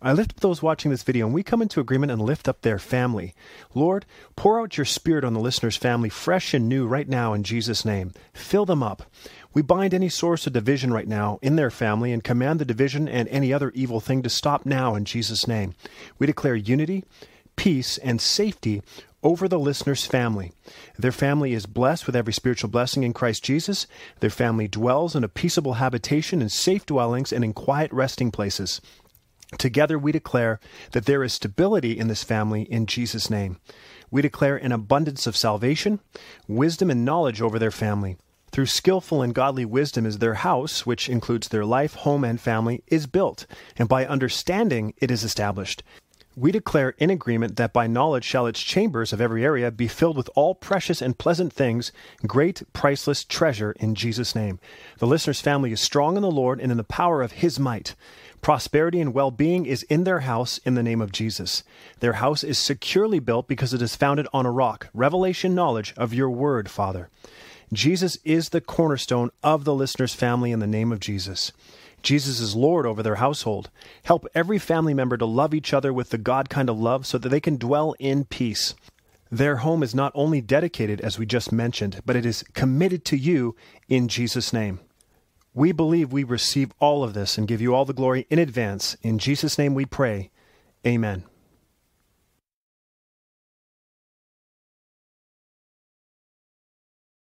I lift up those watching this video and we come into agreement and lift up their family. Lord, pour out your spirit on the listener's family fresh and new right now in Jesus' name. Fill them up. We bind any source of division right now in their family and command the division and any other evil thing to stop now in Jesus' name. We declare unity, peace, and safety over the listener's family. Their family is blessed with every spiritual blessing in Christ Jesus. Their family dwells in a peaceable habitation in safe dwellings and in quiet resting places. Together we declare that there is stability in this family in Jesus' name. We declare an abundance of salvation, wisdom, and knowledge over their family. Through skillful and godly wisdom is their house, which includes their life, home, and family, is built, and by understanding it is established. We declare in agreement that by knowledge shall its chambers of every area be filled with all precious and pleasant things, great priceless treasure in Jesus' name. The listener's family is strong in the Lord and in the power of his might. Prosperity and well being is in their house in the name of Jesus. Their house is securely built because it is founded on a rock, revelation knowledge of your word, Father. Jesus is the cornerstone of the listener's family in the name of Jesus. Jesus is Lord over their household. Help every family member to love each other with the God kind of love so that they can dwell in peace. Their home is not only dedicated, as we just mentioned, but it is committed to you in Jesus' name. We believe we receive all of this and give you all the glory in advance. In Jesus' name we pray. Amen.